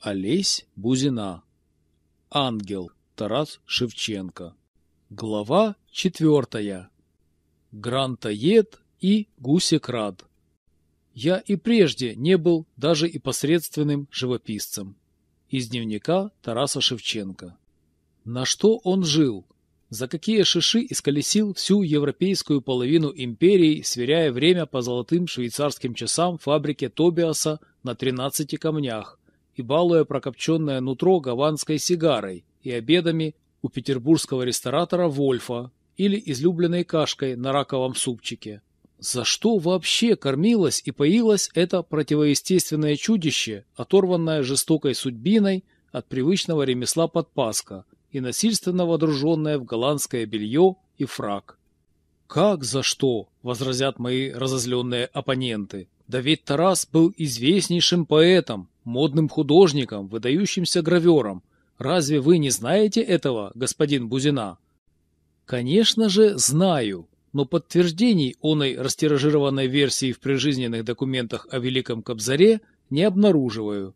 Олесь Бузина. Ангел. Тарас Шевченко. Глава четвертая. Грантоед и гусекрад. Я и прежде не был даже и посредственным живописцем. Из дневника Тараса Шевченко. На что он жил? За какие шиши исколесил всю европейскую половину империи, сверяя время по золотым швейцарским часам фабрике Тобиаса на 13 камнях, и балуя прокопченное нутро гаванской сигарой и обедами у петербургского ресторатора Вольфа или излюбленной кашкой на раковом супчике. За что вообще кормилось и поилось это противоестественное чудище, оторванное жестокой судьбиной от привычного ремесла подпаска и насильственно водруженное в голландское белье и фраг? «Как за что?» – возразят мои разозленные оппоненты. «Да ведь Тарас был известнейшим поэтом, модным художником, выдающимся гравером. Разве вы не знаете этого, господин Бузина? Конечно же, знаю, но подтверждений оной растиражированной версии в прижизненных документах о Великом Кобзаре не обнаруживаю.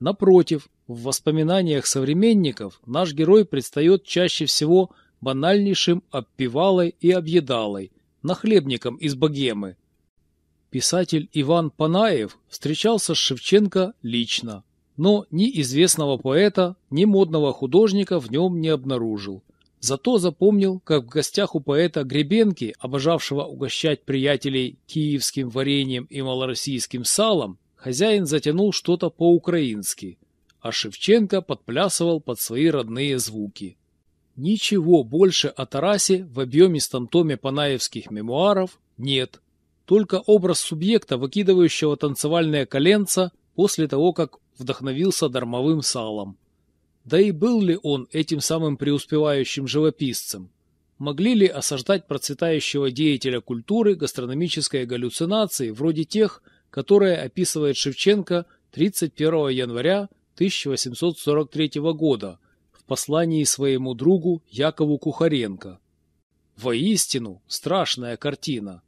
Напротив, в воспоминаниях современников наш герой предстает чаще всего банальнейшим обпевалой и объедалой, нахлебником из богемы, Писатель Иван Панаев встречался с Шевченко лично, но ни известного поэта, ни модного художника в нем не обнаружил. Зато запомнил, как в гостях у поэта Гребенки, обожавшего угощать приятелей киевским вареньем и малороссийским салом, хозяин затянул что-то по-украински, а Шевченко подплясывал под свои родные звуки. Ничего больше о Тарасе в объемистом томе панаевских мемуаров нет, только образ субъекта, выкидывающего танцевальное коленца после того, как вдохновился дармовым салом. Да и был ли он этим самым преуспевающим живописцем? Могли ли осаждать процветающего деятеля культуры гастрономические галлюцинации, вроде тех, которые описывает Шевченко 31 января 1843 года в послании своему другу Якову Кухаренко? Воистину, страшная картина.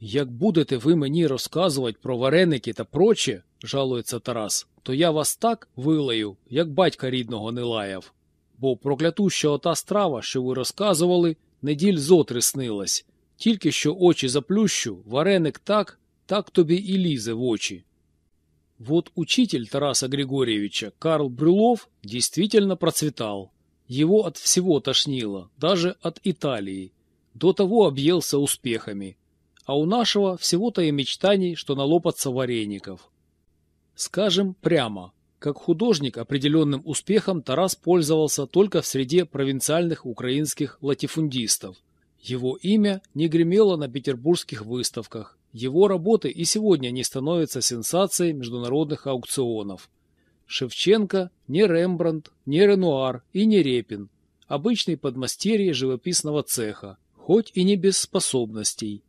Як будете ви мені розказувати про вареники та проче, жалується Тарас, то я вас так вилаю, як батька рідного не лаяв. Бо проклятуща ота страва, що ви розказували, неділь зотри снилась. Тільки що очі заплющу, вареник так, так тобі і лізе в очі. Вот учитель Тараса Григорьевича Карл Брюлов действительно процветал. Его от всего тошнило, даже от Италии. До того объелся успехами а у нашего всего-то и мечтаний, что налопаться вареников. Скажем прямо, как художник определенным успехом Тарас пользовался только в среде провинциальных украинских латифундистов. Его имя не гремело на петербургских выставках, его работы и сегодня не становятся сенсацией международных аукционов. Шевченко не Рембрандт, не Ренуар и не Репин, обычный подмастерье живописного цеха, хоть и не без способностей.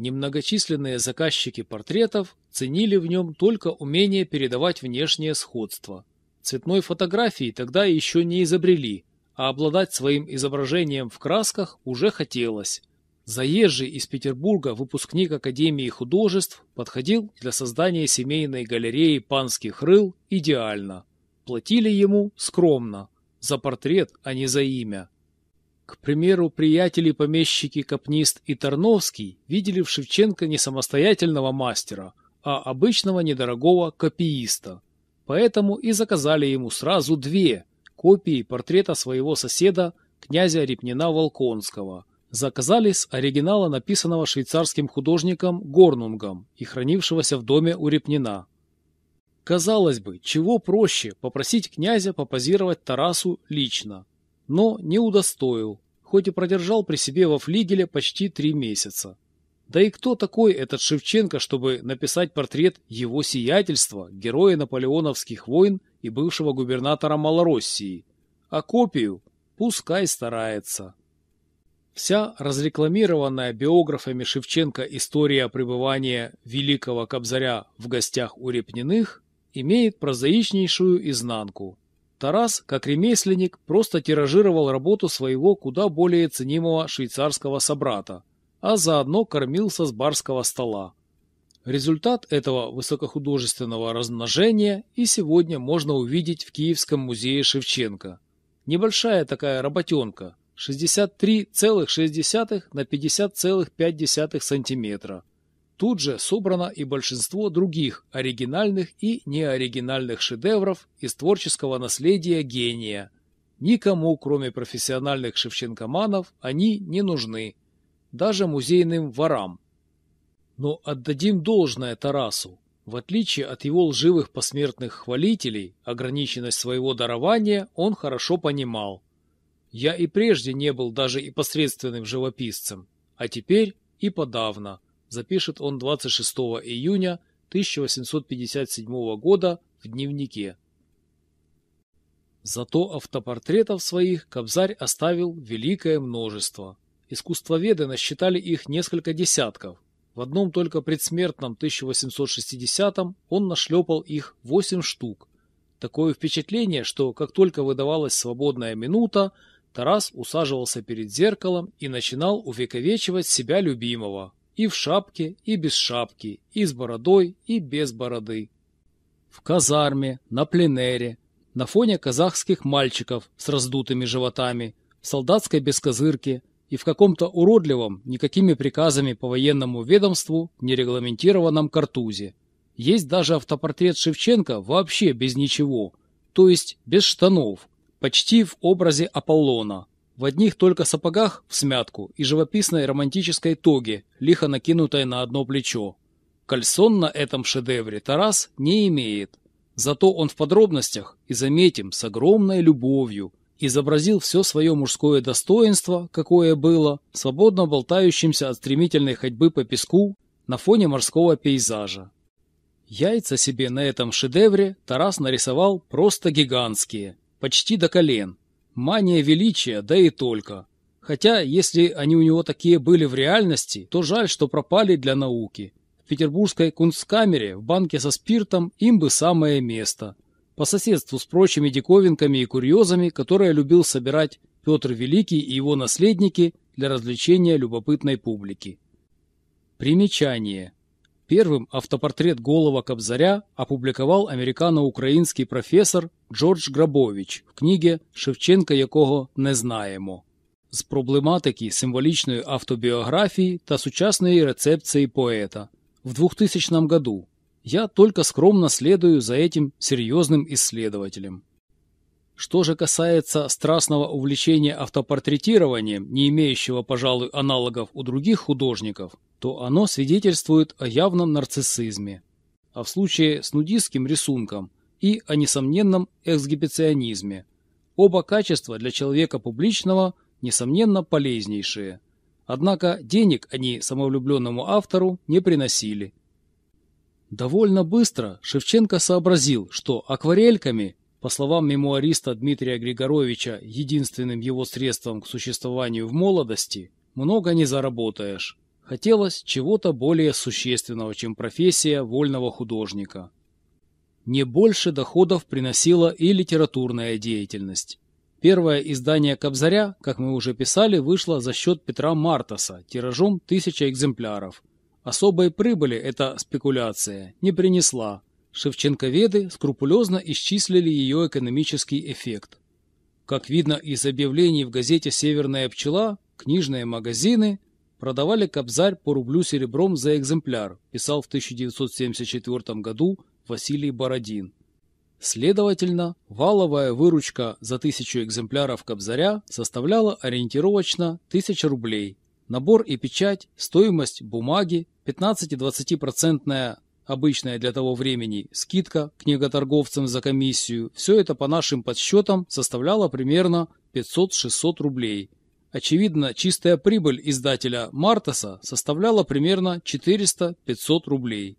Немногочисленные заказчики портретов ценили в нем только умение передавать внешнее сходство. Цветной фотографии тогда еще не изобрели, а обладать своим изображением в красках уже хотелось. Заезжий из Петербурга выпускник Академии художеств подходил для создания семейной галереи панских рыл идеально. Платили ему скромно, за портрет, а не за имя. К примеру, приятели-помещики Капнист и Тарновский видели в Шевченко не самостоятельного мастера, а обычного недорогого копииста. Поэтому и заказали ему сразу две копии портрета своего соседа, князя Репнина-Волконского. Заказали с оригинала, написанного швейцарским художником Горнунгом и хранившегося в доме у Репнина. Казалось бы, чего проще попросить князя попозировать Тарасу лично но не удостоил, хоть и продержал при себе во флигеле почти три месяца. Да и кто такой этот Шевченко, чтобы написать портрет его сиятельства, героя наполеоновских войн и бывшего губернатора Малороссии? А копию пускай старается. Вся разрекламированная биографами Шевченко история пребывания великого Кобзаря в гостях у Репниных имеет прозаичнейшую изнанку. Тарас, как ремесленник, просто тиражировал работу своего куда более ценимого швейцарского собрата, а заодно кормился с барского стола. Результат этого высокохудожественного размножения и сегодня можно увидеть в Киевском музее Шевченко. Небольшая такая работенка, 63,6 на 50,5 сантиметра. Тут же собрано и большинство других оригинальных и неоригинальных шедевров из творческого наследия гения. Никому, кроме профессиональных шевченкоманов, они не нужны. Даже музейным ворам. Но отдадим должное Тарасу. В отличие от его лживых посмертных хвалителей, ограниченность своего дарования он хорошо понимал. Я и прежде не был даже и посредственным живописцем, а теперь и подавно – запишет он 26 июня 1857 года в дневнике. Зато автопортретов своих Кобзарь оставил великое множество. Искусствоведы насчитали их несколько десятков. В одном только предсмертном 1860-м он нашлепал их 8 штук. Такое впечатление, что как только выдавалась свободная минута, Тарас усаживался перед зеркалом и начинал увековечивать себя любимого, и в шапке, и без шапки, и с бородой, и без бороды. В казарме, на пленэре, на фоне казахских мальчиков с раздутыми животами, в солдатской бескозырке и в каком-то уродливом, никакими приказами по военному ведомству, нерегламентированном картузе. Есть даже автопортрет Шевченко вообще без ничего, то есть без штанов, почти в образе Аполлона, в одних только сапогах в смятку и живописной романтической тоге, лихо накинутой на одно плечо. Кальсон на этом шедевре Тарас не имеет. Зато он в подробностях, и заметим, с огромной любовью, изобразил все свое мужское достоинство, какое было, свободно болтающимся от стремительной ходьбы по песку на фоне морского пейзажа. Яйца себе на этом шедевре Тарас нарисовал просто гигантские, почти до колен, Мания величия, да и только. Хотя, если они у него такие были в реальности, то жаль, что пропали для науки. В петербургской кунсткамере в банке со спиртом им бы самое место. По соседству с прочими диковинками и курьезами, которые любил собирать Петр Великий и его наследники для развлечения любопытной публики. Примечание. Первым автопортрет голого Кобзаря опубликовал американо-український професор Джордж Грабович в книге Шевченка якого не знаємо з проблематики символічної автобіографії та сучасної рецепції поэта в 2000 году. Я только скромно следую за этим серьезным исследователем. Что же касается страстного увлечения автопортретированием, не имеющего, пожалуй, аналогов у других художников, то оно свидетельствует о явном нарциссизме, а в случае с нудистским рисунком и о несомненном эксгибиционизме. Оба качества для человека публичного, несомненно, полезнейшие. Однако денег они самовлюбленному автору не приносили. Довольно быстро Шевченко сообразил, что акварельками, по словам мемуариста Дмитрия Григоровича, единственным его средством к существованию в молодости, много не заработаешь. Хотелось чего-то более существенного, чем профессия вольного художника. Не больше доходов приносила и литературная деятельность. Первое издание «Кобзаря», как мы уже писали, вышло за счет Петра Мартаса тиражом тысяча экземпляров. Особой прибыли эта спекуляция не принесла. Шевченковеды скрупулезно исчислили ее экономический эффект. Как видно из объявлений в газете «Северная пчела», книжные магазины – Продавали кобзарь по рублю серебром за экземпляр, писал в 1974 году Василий Бородин. Следовательно, валовая выручка за тысячу экземпляров кобзаря составляла ориентировочно 1000 рублей. Набор и печать, стоимость бумаги, 15-20% обычная для того времени скидка книготорговцам за комиссию, все это по нашим подсчетам составляло примерно 500-600 рублей – Очевидно, чистая прибыль издателя Мартаса составляла примерно 400-500 рублей.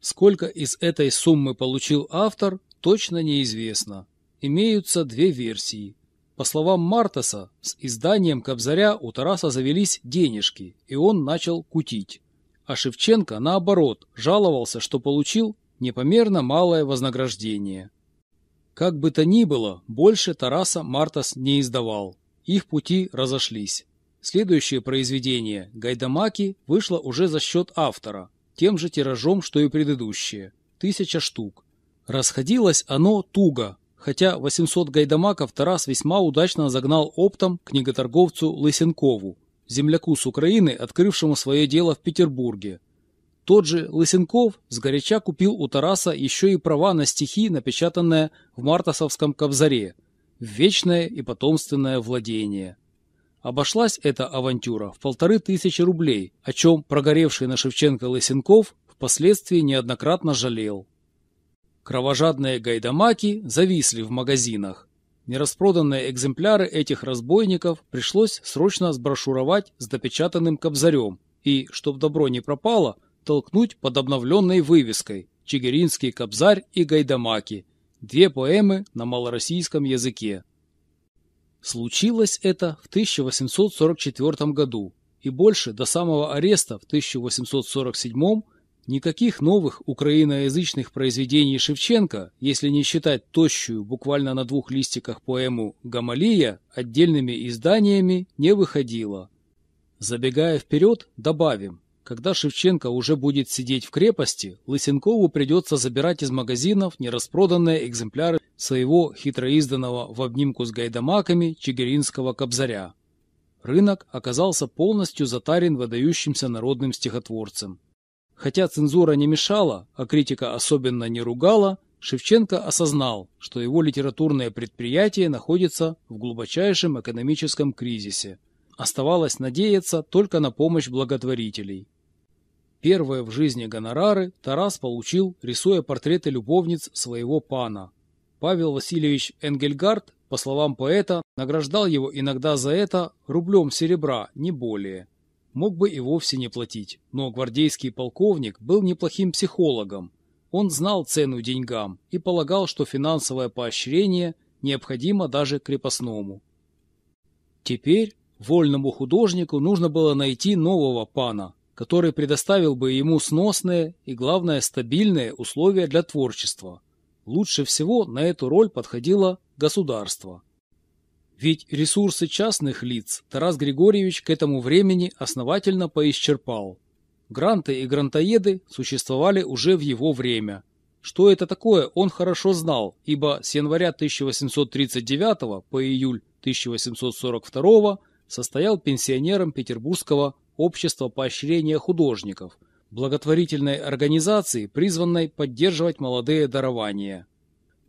Сколько из этой суммы получил автор, точно неизвестно. Имеются две версии. По словам Мартаса, с изданием Кобзаря у Тараса завелись денежки, и он начал кутить. А Шевченко, наоборот, жаловался, что получил непомерно малое вознаграждение. Как бы то ни было, больше Тараса Мартас не издавал. Их пути разошлись. Следующее произведение «Гайдамаки» вышло уже за счет автора. тем же тиражом, что и предыдущее – тысяча штук. Расходилось оно туго, хотя 800 гайдамаков Тарас весьма удачно загнал оптом книготорговцу Лысенкову, земляку с Украины, открывшему свое дело в Петербурге. Тот же Лысенков сгоряча купил у Тараса еще и права на стихи, напечатанные в Мартасовском Кобзаре, в вечное и потомственное владение. Обошлась эта авантюра в полторы тысячи рублей, о чем прогоревший на Шевченко Лысенков впоследствии неоднократно жалел. Кровожадные гайдамаки зависли в магазинах. Нераспроданные экземпляры этих разбойников пришлось срочно сброшуровать с допечатанным кобзарем и, чтоб добро не пропало, толкнуть под обновленной вывеской «Чигиринский кобзарь и гайдамаки» две поэмы на малороссийском языке. Случилось это в 1844 году, и больше до самого ареста в 1847 Никаких новых украиноязычных произведений Шевченко, если не считать тощую, буквально на двух листиках поэму «Гамалия», отдельными изданиями не выходило. Забегая вперед, добавим, когда Шевченко уже будет сидеть в крепости, Лысенкову придется забирать из магазинов нераспроданные экземпляры своего хитроизданного в обнимку с гайдамаками чигиринского кобзаря. Рынок оказался полностью затарен выдающимся народным стихотворцем. Хотя цензура не мешала, а критика особенно не ругала, Шевченко осознал, что его литературное предприятие находится в глубочайшем экономическом кризисе. Оставалось надеяться только на помощь благотворителей. Первые в жизни гонорары Тарас получил, рисуя портреты любовниц своего пана. Павел Васильевич Энгельгард, по словам поэта, награждал его иногда за это рублем серебра, не более мог бы и вовсе не платить, но гвардейский полковник был неплохим психологом. Он знал цену деньгам и полагал, что финансовое поощрение необходимо даже крепостному. Теперь вольному художнику нужно было найти нового пана, который предоставил бы ему сносные и, главное, стабильные условия для творчества. Лучше всего на эту роль подходило государство. Ведь ресурсы частных лиц Тарас Григорьевич к этому времени основательно поисчерпал. Гранты и грантоеды существовали уже в его время. Что это такое, он хорошо знал, ибо с января 1839 по июль 1842 состоял пенсионером Петербургского общества поощрения художников, благотворительной организации, призванной поддерживать молодые дарования.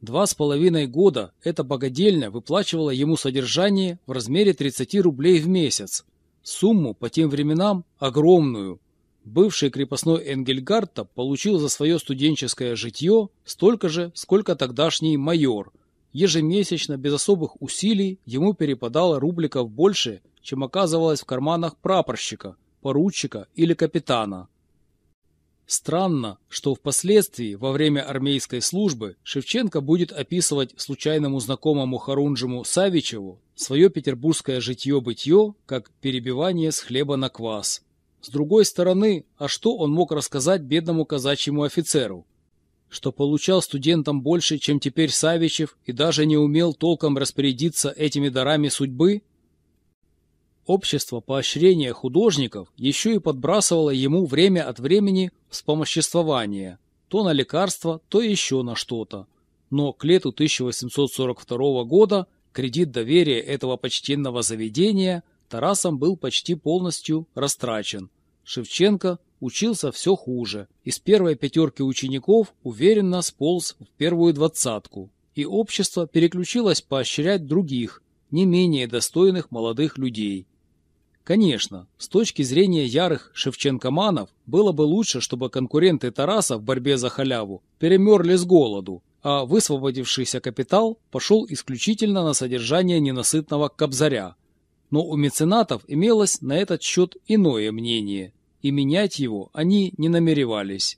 Два с половиной года эта богадельня выплачивала ему содержание в размере 30 рублей в месяц. Сумму по тем временам огромную. Бывший крепостной Энгельгарта получил за свое студенческое житье столько же, сколько тогдашний майор. Ежемесячно, без особых усилий, ему перепадало рубликов больше, чем оказывалось в карманах прапорщика, поручика или капитана. Странно, что впоследствии, во время армейской службы, Шевченко будет описывать случайному знакомому Харунжему Савичеву свое петербургское житье-бытье как перебивание с хлеба на квас. С другой стороны, а что он мог рассказать бедному казачьему офицеру? Что получал студентам больше, чем теперь Савичев, и даже не умел толком распорядиться этими дарами судьбы – Общество поощрения художников еще и подбрасывало ему время от времени вспомоществование, то на лекарства, то еще на что-то. Но к лету 1842 года кредит доверия этого почтенного заведения Тарасом был почти полностью растрачен. Шевченко учился все хуже. Из первой пятерки учеников уверенно сполз в первую двадцатку, и общество переключилось поощрять других, не менее достойных молодых людей. Конечно, с точки зрения ярых шевченкоманов, было бы лучше, чтобы конкуренты Тараса в борьбе за халяву перемерли с голоду, а высвободившийся капитал пошел исключительно на содержание ненасытного кобзаря. Но у меценатов имелось на этот счет иное мнение, и менять его они не намеревались.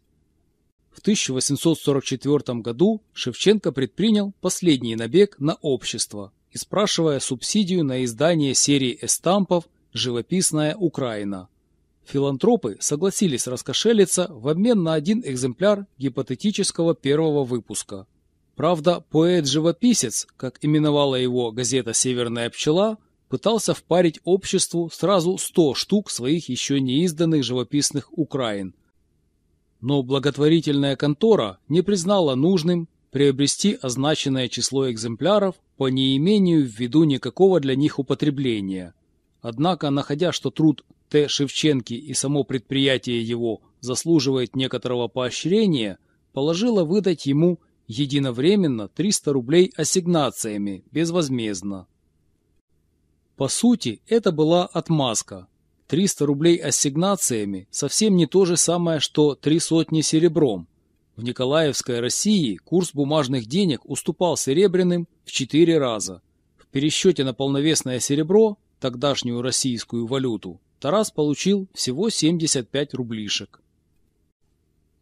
В 1844 году Шевченко предпринял последний набег на общество и спрашивая субсидию на издание серии эстампов Живописная Украина. Филантропы согласились раскошелиться в обмен на один экземпляр гипотетического первого выпуска. Правда, поэт-живописец, как именовала его газета «Северная пчела», пытался впарить обществу сразу 100 штук своих еще неизданных живописных Украин. Но благотворительная контора не признала нужным приобрести означенное число экземпляров по неимению в виду никакого для них употребления. Однако, находя, что труд Т. Шевченки и само предприятие его заслуживает некоторого поощрения, положила выдать ему единовременно 300 рублей ассигнациями, безвозмездно. По сути, это была отмазка. 300 рублей ассигнациями совсем не то же самое, что три сотни серебром. В Николаевской России курс бумажных денег уступал серебряным в 4 раза. В пересчете на полновесное серебро, тогдашнюю российскую валюту, Тарас получил всего 75 рублишек.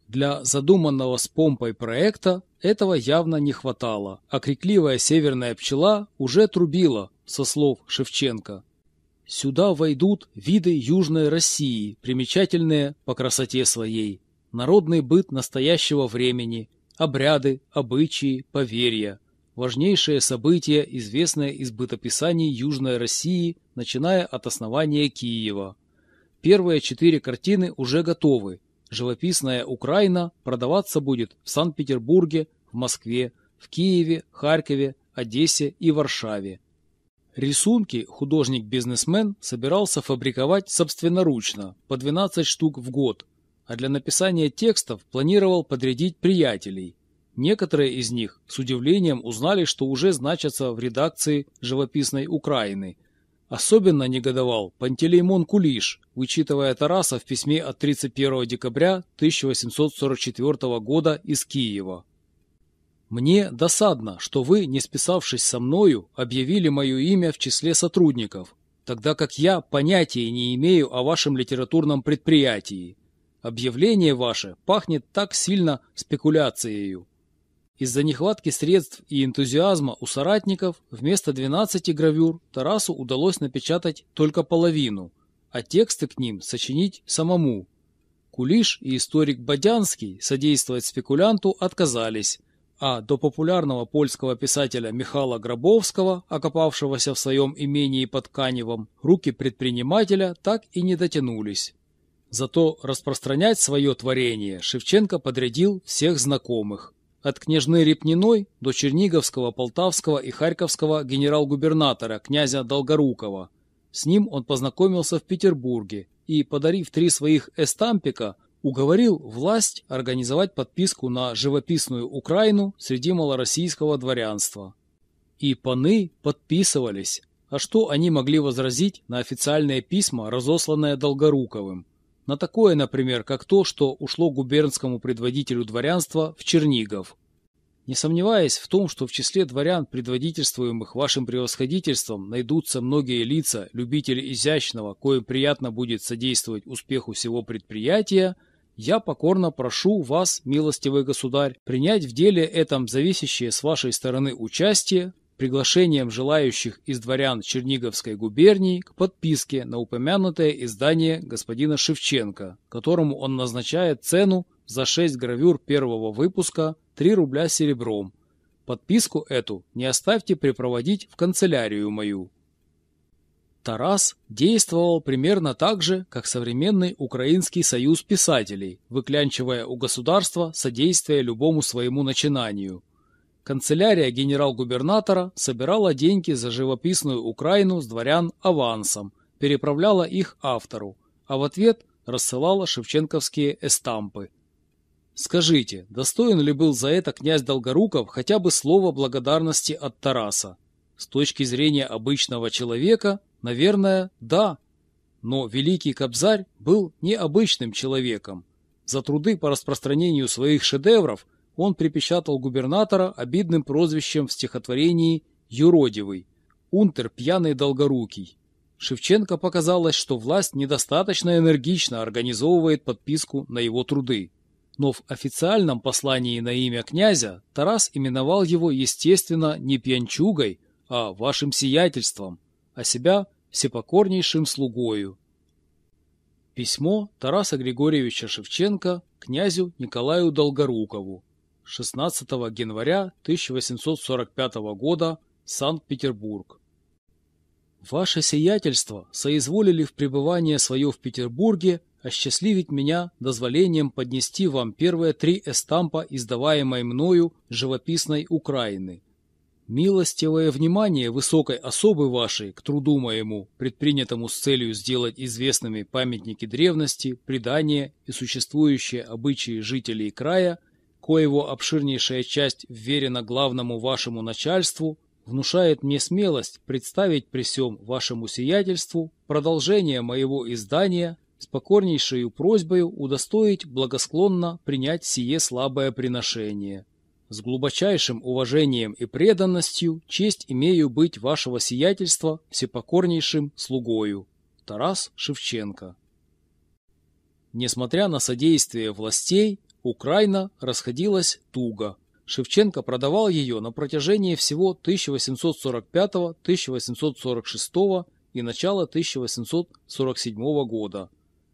Для задуманного с помпой проекта этого явно не хватало, а крикливая северная пчела уже трубила, со слов Шевченко. Сюда войдут виды Южной России, примечательные по красоте своей, народный быт настоящего времени, обряды, обычаи, поверья, важнейшие события, известные из бытописаний Южной России, начиная от основания Киева. Первые четыре картины уже готовы, Живописная Украина продаваться будет в Санкт-Петербурге, в Москве, в Киеве, Харькове, Одессе и Варшаве. Рисунки художник-бизнесмен собирался фабриковать собственноручно, по 12 штук в год, а для написания текстов планировал подрядить приятелей. Некоторые из них с удивлением узнали, что уже значатся в редакции «Живописной Украины», Особенно негодовал Пантелеймон Кулиш, вычитывая Тараса в письме от 31 декабря 1844 года из Киева. «Мне досадно, что вы, не списавшись со мною, объявили мое имя в числе сотрудников, тогда как я понятия не имею о вашем литературном предприятии. Объявление ваше пахнет так сильно спекуляцией. Из-за нехватки средств и энтузиазма у соратников вместо 12 гравюр Тарасу удалось напечатать только половину, а тексты к ним сочинить самому. Кулиш и историк Бодянский содействовать спекулянту отказались, а до популярного польского писателя Михала Гробовского, окопавшегося в своем имении под Каневом, руки предпринимателя так и не дотянулись. Зато распространять свое творение Шевченко подрядил всех знакомых. От княжны Репниной до Черниговского, Полтавского и Харьковского генерал-губернатора князя Долгорукова. С ним он познакомился в Петербурге и, подарив три своих эстампика, уговорил власть организовать подписку на живописную Украину среди малороссийского дворянства. И паны подписывались. А что они могли возразить на официальные письма, разосланные Долгоруковым? На такое, например, как то, что ушло губернскому предводителю дворянства в Чернигов. Не сомневаясь в том, что в числе дворян, предводительствуемых вашим превосходительством, найдутся многие лица, любители изящного, коим приятно будет содействовать успеху всего предприятия, я покорно прошу вас, милостивый государь, принять в деле этом зависящее с вашей стороны участие, приглашением желающих из дворян Черниговской губернии к подписке на упомянутое издание господина Шевченко, которому он назначает цену за 6 гравюр первого выпуска 3 рубля серебром. Подписку эту не оставьте припроводить в канцелярию мою. Тарас действовал примерно так же, как современный Украинский союз писателей, выклянчивая у государства содействие любому своему начинанию – Канцелярия генерал-губернатора собирала деньги за живописную Украину с дворян авансом, переправляла их автору, а в ответ рассылала шевченковские эстампы. Скажите, достоин ли был за это князь Долгоруков хотя бы слова благодарности от Тараса? С точки зрения обычного человека, наверное, да. Но великий Кобзарь был необычным человеком. За труды по распространению своих шедевров – он припечатал губернатора обидным прозвищем в стихотворении «Юродивый» «Унтер пьяный долгорукий». Шевченко показалось, что власть недостаточно энергично организовывает подписку на его труды. Но в официальном послании на имя князя Тарас именовал его, естественно, не пьянчугой, а вашим сиятельством, а себя всепокорнейшим слугою. Письмо Тараса Григорьевича Шевченко князю Николаю Долгорукову 16 января 1845 года, Санкт-Петербург. Ваше сиятельство соизволили в пребывание свое в Петербурге осчастливить меня дозволением поднести вам первые три эстампа издаваемой мною живописной Украины. Милостивое внимание высокой особы вашей к труду моему, предпринятому с целью сделать известными памятники древности, предания и существующие обычаи жителей края, коего обширнейшая часть вверена главному вашему начальству, внушает мне смелость представить при всем вашему сиятельству продолжение моего издания с покорнейшей просьбою удостоить благосклонно принять сие слабое приношение. С глубочайшим уважением и преданностью честь имею быть вашего сиятельства всепокорнейшим слугою. Тарас Шевченко Несмотря на содействие властей, Украина расходилась туго. Шевченко продавал ее на протяжении всего 1845-1846 и начала 1847 года.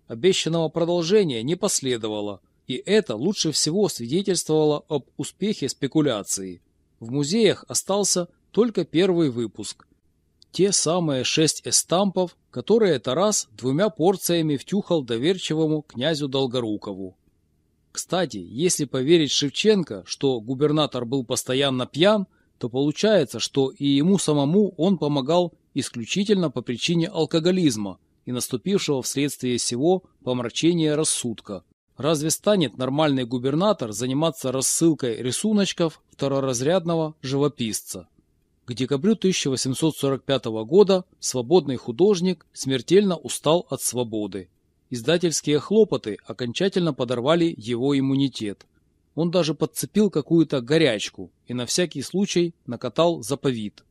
Обещанного продолжения не последовало, и это лучше всего свидетельствовало об успехе спекуляции. В музеях остался только первый выпуск. Те самые шесть эстампов, которые Тарас двумя порциями втюхал доверчивому князю Долгорукову. Кстати, если поверить Шевченко, что губернатор был постоянно пьян, то получается, что и ему самому он помогал исключительно по причине алкоголизма и наступившего вследствие сего помрачения рассудка. Разве станет нормальный губернатор заниматься рассылкой рисуночков второразрядного живописца? К декабрю 1845 года свободный художник смертельно устал от свободы. Издательские хлопоты окончательно подорвали его иммунитет. Он даже подцепил какую-то горячку и на всякий случай накатал заповит.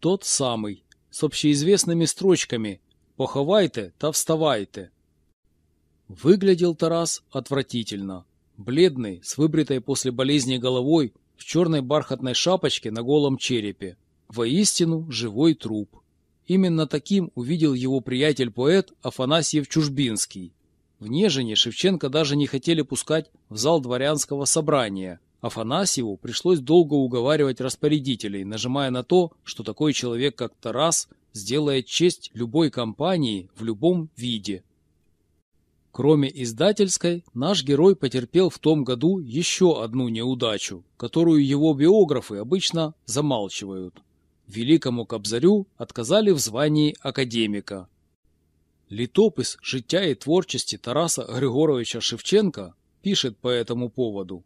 Тот самый, с общеизвестными строчками «Поховайте та вставайте». Выглядел Тарас отвратительно. Бледный, с выбритой после болезни головой, в черной бархатной шапочке на голом черепе. Воистину живой труп. Именно таким увидел его приятель-поэт Афанасьев Чужбинский. В Нежине Шевченко даже не хотели пускать в зал дворянского собрания. Афанасьеву пришлось долго уговаривать распорядителей, нажимая на то, что такой человек, как Тарас, сделает честь любой компании в любом виде. Кроме издательской, наш герой потерпел в том году еще одну неудачу, которую его биографы обычно замалчивают Великому Кобзарю отказали в звании академика. Літопис життя і творчості Тараса Григоровича Шевченка пишет по этому поводу.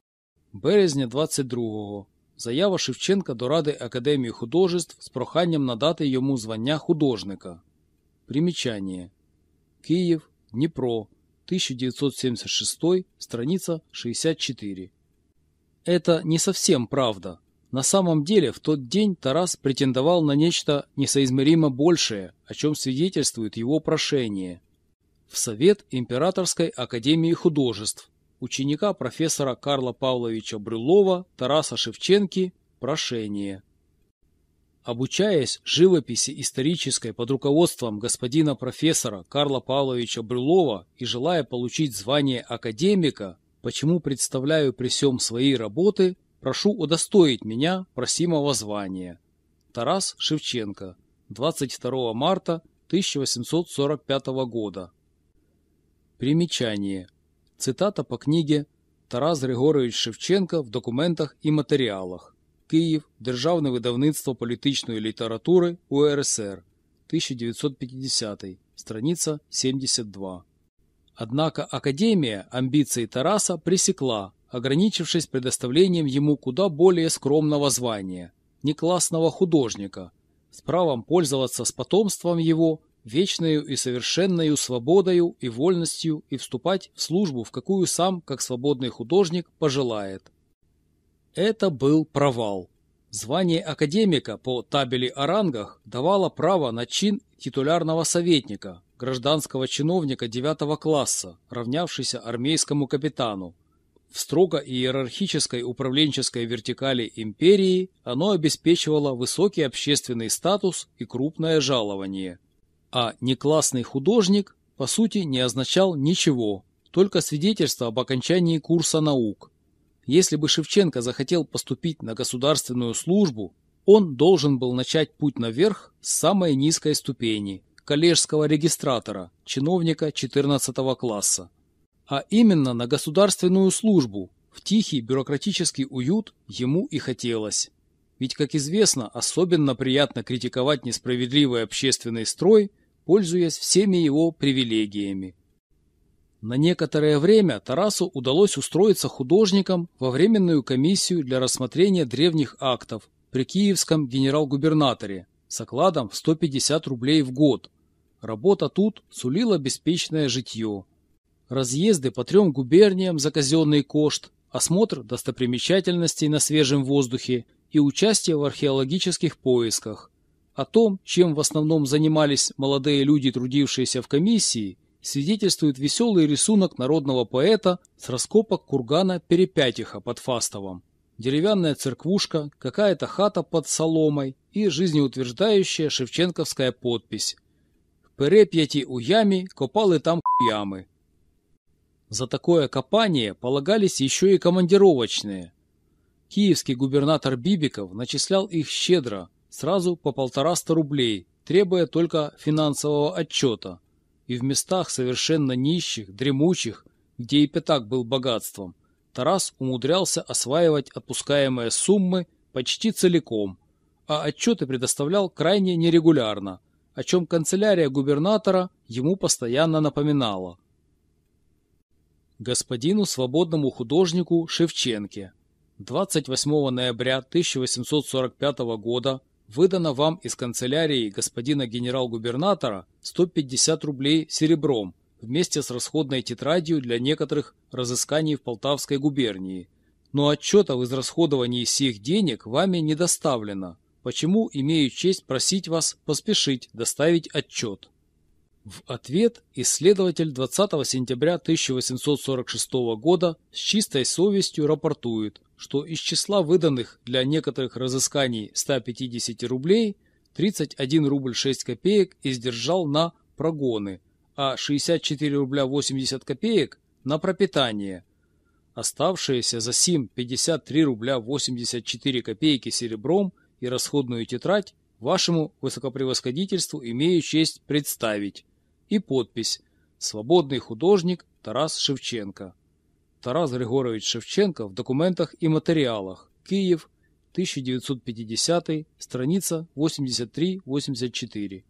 Березня 22-го. Заява Шевченка до Ради Академії художеств з проханням надати йому звання художника. Примечание. Київ, Дніпро, 1976, страница 64. Это не совсем правда. На самом деле, в тот день Тарас претендовал на нечто несоизмеримо большее, о чем свидетельствует его прошение. В Совет Императорской Академии Художеств ученика профессора Карла Павловича Брюлова Тараса Шевченки прошение. Обучаясь живописи исторической под руководством господина профессора Карла Павловича Брюлова и желая получить звание академика, почему представляю при всем свои работы, прошу удостоить меня просимого звания. Тарас Шевченко, 22 марта 1845 года. Примечание. Цитата по книге Тарас Григорович Шевченко в документах і матеріалах. Київ. Державне видавництво політичної літератури УРСР. 1950. Страница 72. Однако Академия амбиции Тараса пресекла, ограничившись предоставлением ему куда более скромного звания – не классного художника, с правом пользоваться с потомством его вечною и совершенною свободою и вольностью и вступать в службу, в какую сам, как свободный художник, пожелает. Это был провал. Звание академика по табели о рангах давало право на чин титулярного советника, гражданского чиновника девятого класса, равнявшийся армейскому капитану. В строго иерархической управленческой вертикали империи оно обеспечивало высокий общественный статус и крупное жалование. А неклассный художник, по сути, не означал ничего, только свидетельство об окончании курса наук, если бы Шевченко захотел поступить на государственную службу, он должен был начать путь наверх с самой низкой ступени, коллежского регистратора, чиновника 14 класса. А именно на государственную службу, в тихий бюрократический уют ему и хотелось. Ведь, как известно, особенно приятно критиковать несправедливый общественный строй, пользуясь всеми его привилегиями. На некоторое время Тарасу удалось устроиться художником во Временную комиссию для рассмотрения древних актов при Киевском генерал-губернаторе с окладом в 150 рублей в год. Работа тут сулила беспечное житье. Разъезды по трем губерниям за казенный кошт, осмотр достопримечательностей на свежем воздухе и участие в археологических поисках. О том, чем в основном занимались молодые люди, трудившиеся в комиссии, свидетельствует веселый рисунок народного поэта с раскопок кургана Перепятиха под Фастовом. Деревянная церквушка, какая-то хата под соломой и жизнеутверждающая шевченковская подпись. В Переп'яті у ямі копали там ямы. За такое копание полагались еще и командировочные. Киевский губернатор Бибиков начислял их щедро, сразу по полтораста рублей, требуя только финансового отчета. И в местах совершенно нищих, дремучих, где и пятак был богатством, Тарас умудрялся осваивать отпускаемые суммы почти целиком, а отчеты предоставлял крайне нерегулярно, о чем канцелярия губернатора ему постоянно напоминала господину свободному художнику Шевченке. 28 ноября 1845 года выдано вам из канцелярии господина генерал-губернатора 150 рублей серебром вместе с расходной тетрадью для некоторых разысканий в Полтавской губернии. Но отчета в израсходовании сих денег вами не доставлено, почему имею честь просить вас поспешить доставить отчет. В ответ исследователь 20 сентября 1846 года с чистой совестью рапортует, что из числа выданных для некоторых разысканий 150 рублей 31 рубль 6 копеек издержал на прогоны, а 64 рубля 80 копеек на пропитание. Оставшиеся за сим 53 рубля 84 копейки серебром и расходную тетрадь вашему высокопревосходительству имею честь представить и подпись «Свободный художник Тарас Шевченко». Тарас Григорович Шевченко в документах и материалах. Киев, 1950, страница 83-84.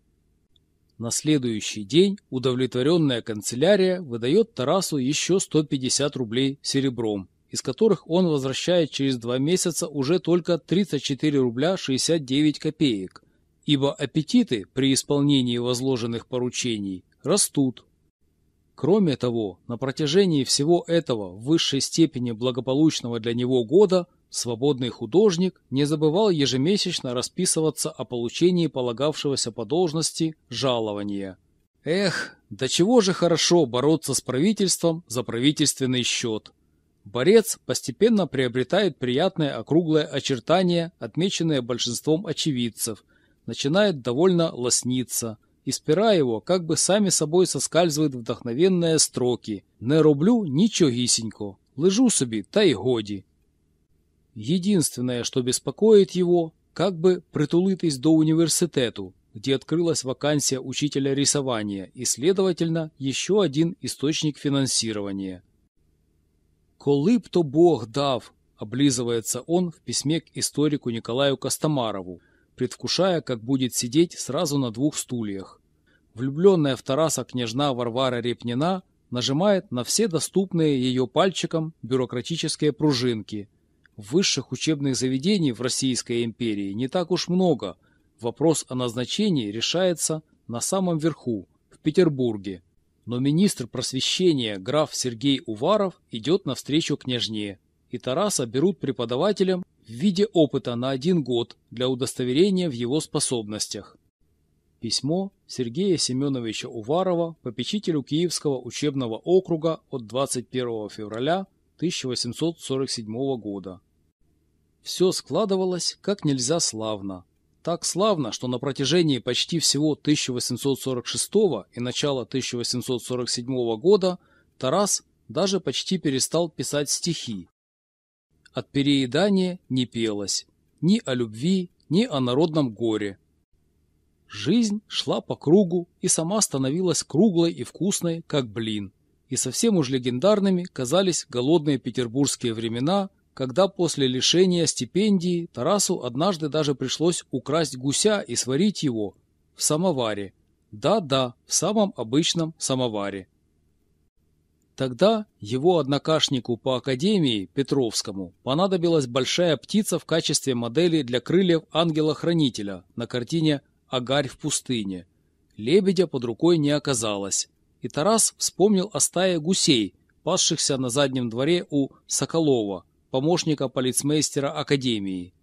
На следующий день удовлетворенная канцелярия выдает Тарасу еще 150 рублей серебром, из которых он возвращает через два месяца уже только 34 рубля 69 копеек, ибо аппетиты при исполнении возложенных поручений растут. Кроме того, на протяжении всего этого в высшей степени благополучного для него года свободный художник не забывал ежемесячно расписываться о получении полагавшегося по должности жалования. Эх, до чего же хорошо бороться с правительством за правительственный счет. Борец постепенно приобретает приятное округлое очертание, отмеченное большинством очевидцев, начинает довольно лосниться – из пера его как бы сами собой соскальзывают вдохновенные строки «Не роблю нічогісінько, лежу собі, та й годі». Единственное, что беспокоит его, как бы притулитесь до университету, где открылась вакансия учителя рисования и, следовательно, еще один источник финансирования. «Коли б то Бог дав», облизывается он в письме к историку Николаю Костомарову, предвкушая, как будет сидеть сразу на двух стульях влюбленная в Тараса княжна Варвара Репнина нажимает на все доступные ее пальчиком бюрократические пружинки. Высших учебных заведений в Российской империи не так уж много. Вопрос о назначении решается на самом верху, в Петербурге. Но министр просвещения граф Сергей Уваров идет навстречу княжне, и Тараса берут преподавателем в виде опыта на один год для удостоверения в его способностях. Письмо Сергея Семеновича Уварова попечителю Киевского учебного округа от 21 февраля 1847 года. Все складывалось как нельзя славно. Так славно, что на протяжении почти всего 1846 и начала 1847 года Тарас даже почти перестал писать стихи. От переедания не пелось ни о любви, ни о народном горе, Жизнь шла по кругу и сама становилась круглой и вкусной, как блин. И совсем уж легендарными казались голодные петербургские времена, когда после лишения стипендии Тарасу однажды даже пришлось украсть гуся и сварить его в самоваре. Да-да, в самом обычном самоваре. Тогда его однокашнику по академии Петровскому понадобилась большая птица в качестве модели для крыльев ангела-хранителя на картине «Агарь в пустыне». Лебедя под рукой не оказалось, и Тарас вспомнил о стае гусей, пасшихся на заднем дворе у Соколова, помощника полицмейстера академии.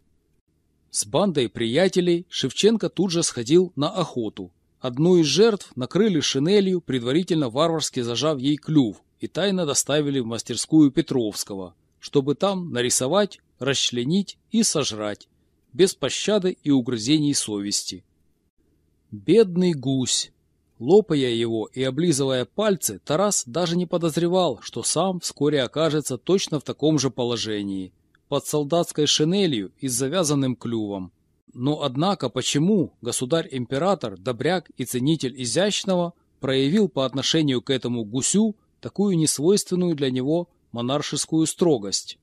С бандой приятелей Шевченко тут же сходил на охоту. Одну из жертв накрыли шинелью, предварительно варварски зажав ей клюв, и тайно доставили в мастерскую Петровского, чтобы там нарисовать, расчленить и сожрать, без пощады и угрызений совести. Бедный гусь! Лопая его и облизывая пальцы, Тарас даже не подозревал, что сам вскоре окажется точно в таком же положении, под солдатской шинелью и с завязанным клювом. Но однако почему государь-император, добряк и ценитель изящного проявил по отношению к этому гусю такую несвойственную для него монаршескую строгость.